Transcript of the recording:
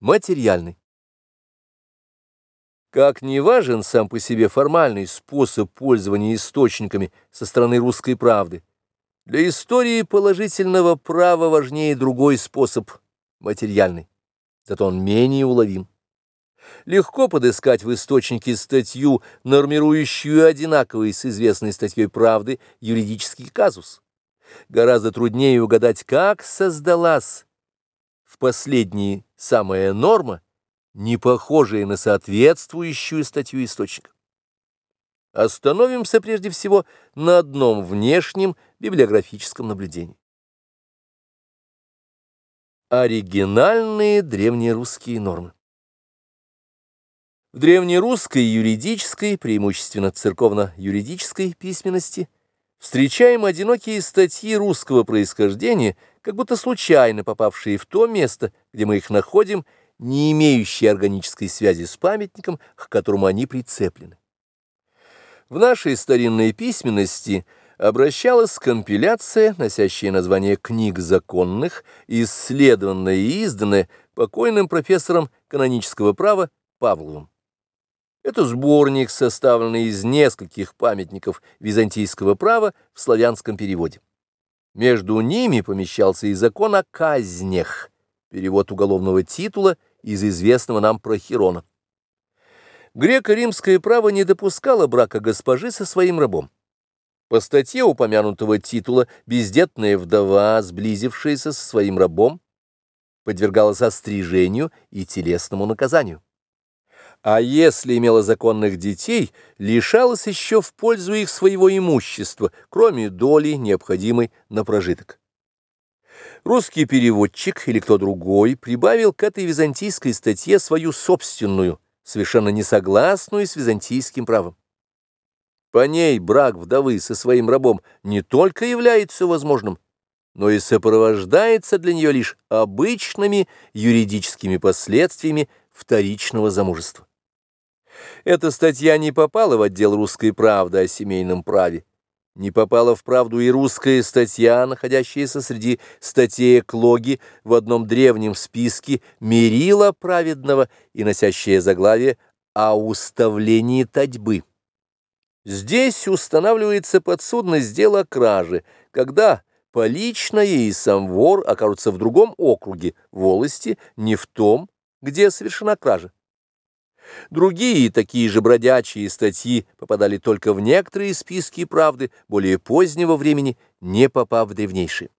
Материальный. Как не важен сам по себе формальный способ пользования источниками со стороны русской правды, для истории положительного права важнее другой способ, материальный, зато он менее уловим. Легко подыскать в источнике статью, нормирующую одинаковый с известной статьей правды юридический казус. Гораздо труднее угадать, как создалась в последние самая норма, не похожая на соответствующую статью источника. Остановимся прежде всего на одном внешнем библиографическом наблюдении. Оригинальные древнерусские нормы. В древнерусской юридической, преимущественно церковно-юридической письменности встречаем одинокие статьи русского происхождения – как будто случайно попавшие в то место, где мы их находим, не имеющие органической связи с памятником, к которому они прицеплены. В нашей старинной письменности обращалась компиляция, носящая название «Книг законных», исследованная и изданная покойным профессором канонического права Павловым. Это сборник, составленный из нескольких памятников византийского права в славянском переводе. Между ними помещался и закон о казнях, перевод уголовного титула из известного нам Прохирона. Греко-римское право не допускало брака госпожи со своим рабом. По статье упомянутого титула бездетная вдова, сблизившаяся со своим рабом, подвергалась острижению и телесному наказанию а если имела законных детей, лишалась еще в пользу их своего имущества, кроме доли, необходимой на прожиток. Русский переводчик или кто другой прибавил к этой византийской статье свою собственную, совершенно несогласную с византийским правом. По ней брак вдовы со своим рабом не только является возможным, но и сопровождается для нее лишь обычными юридическими последствиями вторичного замужества. Эта статья не попала в отдел «Русской правды» о семейном праве. Не попала в правду и русская статья, находящаяся среди статей Клоги в одном древнем списке «Мерила праведного» и носящая заглавие «О уставлении татьбы». Здесь устанавливается подсудность дела кражи, когда поличное и сам вор окажутся в другом округе, волости, не в том, где совершена кража. Другие такие же бродячие статьи попадали только в некоторые списки правды более позднего времени, не попав в древнейшие.